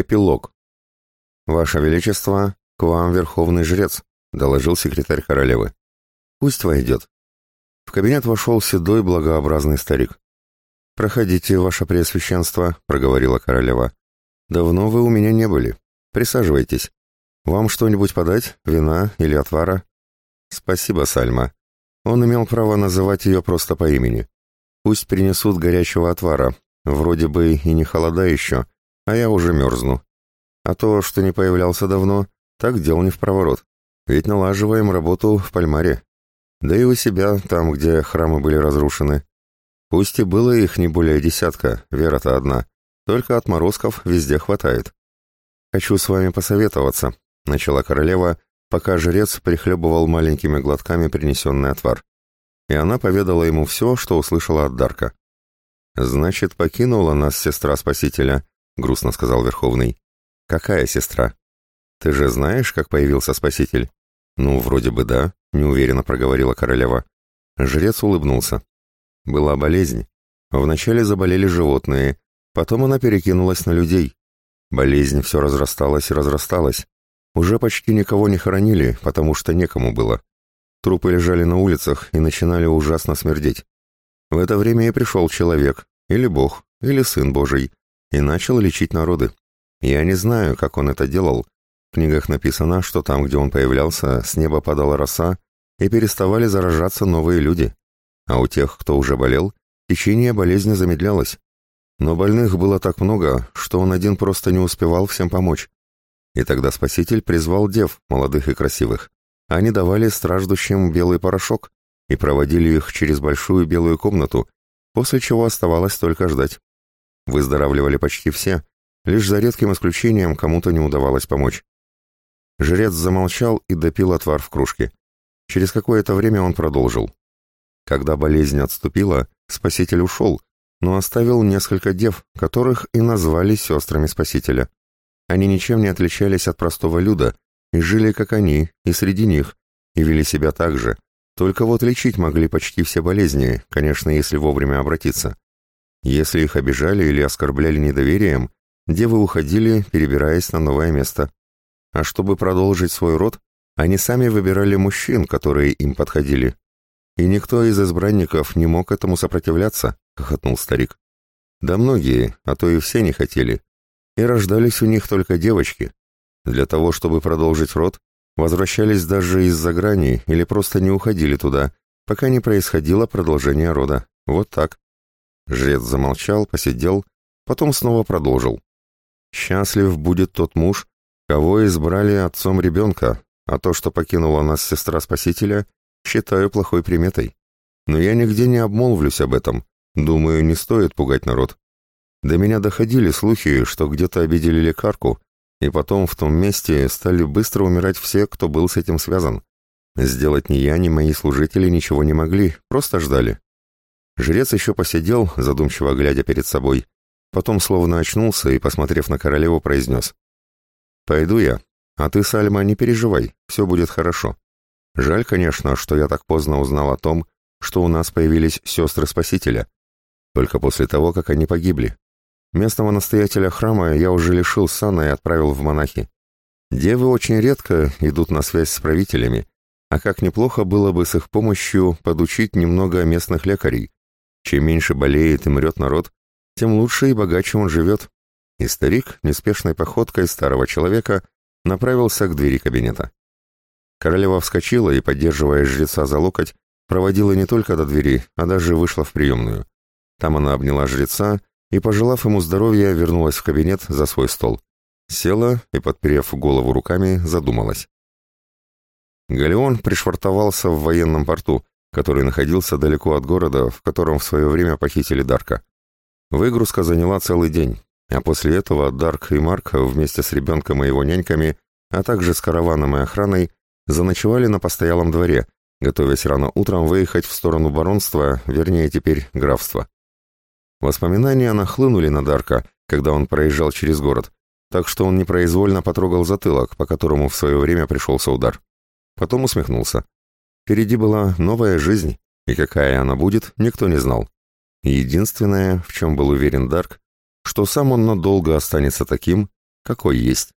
Эпилог. «Ваше Величество, к вам верховный жрец», — доложил секретарь королевы. «Пусть войдет». В кабинет вошел седой благообразный старик. «Проходите, ваше преосвященство», — проговорила королева. «Давно вы у меня не были. Присаживайтесь. Вам что-нибудь подать? Вина или отвара?» «Спасибо, Сальма». Он имел право называть ее просто по имени. «Пусть принесут горячего отвара. Вроде бы и не холода еще» а я уже мерзну. А то, что не появлялся давно, так дел не в проворот. Ведь налаживаем работу в Пальмаре. Да и у себя, там, где храмы были разрушены. Пусть и было их не более десятка, вера-то одна. Только отморозков везде хватает. «Хочу с вами посоветоваться», — начала королева, пока жрец прихлебывал маленькими глотками принесенный отвар. И она поведала ему все, что услышала от Дарка. «Значит, покинула нас сестра Спасителя», — грустно сказал Верховный. «Какая сестра? Ты же знаешь, как появился Спаситель?» «Ну, вроде бы да», — неуверенно проговорила королева. Жрец улыбнулся. «Была болезнь. Вначале заболели животные, потом она перекинулась на людей. Болезнь все разрасталась и разрасталась. Уже почти никого не хоронили, потому что некому было. Трупы лежали на улицах и начинали ужасно смердеть. В это время и пришел человек, или Бог, или Сын Божий, и начал лечить народы. Я не знаю, как он это делал. В книгах написано, что там, где он появлялся, с неба падала роса, и переставали заражаться новые люди. А у тех, кто уже болел, течение болезни замедлялось. Но больных было так много, что он один просто не успевал всем помочь. И тогда Спаситель призвал дев, молодых и красивых. Они давали страждущим белый порошок и проводили их через большую белую комнату, после чего оставалось только ждать. Выздоравливали почти все, лишь за редким исключением кому-то не удавалось помочь. Жрец замолчал и допил отвар в кружке. Через какое-то время он продолжил. Когда болезнь отступила, спаситель ушел, но оставил несколько дев, которых и назвали сестрами спасителя. Они ничем не отличались от простого люда, и жили как они, и среди них, и вели себя так же, только вот лечить могли почти все болезни, конечно, если вовремя обратиться. Если их обижали или оскорбляли недоверием, девы уходили, перебираясь на новое место. А чтобы продолжить свой род, они сами выбирали мужчин, которые им подходили. И никто из избранников не мог этому сопротивляться, хохотнул старик. Да многие, а то и все не хотели. И рождались у них только девочки. Для того, чтобы продолжить род, возвращались даже из-за грани или просто не уходили туда, пока не происходило продолжение рода. Вот так. Жрец замолчал, посидел, потом снова продолжил. «Счастлив будет тот муж, кого избрали отцом ребенка, а то, что покинула нас сестра Спасителя, считаю плохой приметой. Но я нигде не обмолвлюсь об этом. Думаю, не стоит пугать народ. До меня доходили слухи, что где-то обидели лекарку, и потом в том месте стали быстро умирать все, кто был с этим связан. Сделать ни я, ни мои служители ничего не могли, просто ждали. Жрец еще посидел, задумчиво глядя перед собой, потом словно очнулся и, посмотрев на королеву, произнес. «Пойду я, а ты, Сальма, не переживай, все будет хорошо. Жаль, конечно, что я так поздно узнал о том, что у нас появились сестры Спасителя, только после того, как они погибли. Местного настоятеля храма я уже лишил сана и отправил в монахи. Девы очень редко идут на связь с правителями, а как неплохо было бы с их помощью подучить немного местных лекарей, чем меньше болеет и мрет народ, тем лучше и богаче он живет. И старик, неспешной походкой старого человека, направился к двери кабинета. Королева вскочила и, поддерживая жреца за локоть, проводила не только до двери, а даже вышла в приемную. Там она обняла жреца и, пожелав ему здоровья, вернулась в кабинет за свой стол. Села и, подперев голову руками, задумалась. Галеон пришвартовался в военном порту, который находился далеко от города, в котором в свое время похитили Дарка. Выгрузка заняла целый день, а после этого Дарк и Марк вместе с ребенком и его няньками, а также с караваном и охраной, заночевали на постоялом дворе, готовясь рано утром выехать в сторону баронства, вернее теперь графства. Воспоминания нахлынули на Дарка, когда он проезжал через город, так что он непроизвольно потрогал затылок, по которому в свое время пришелся удар. Потом усмехнулся. Впереди была новая жизнь, и какая она будет, никто не знал. Единственное, в чем был уверен Дарк, что сам он надолго останется таким, какой есть.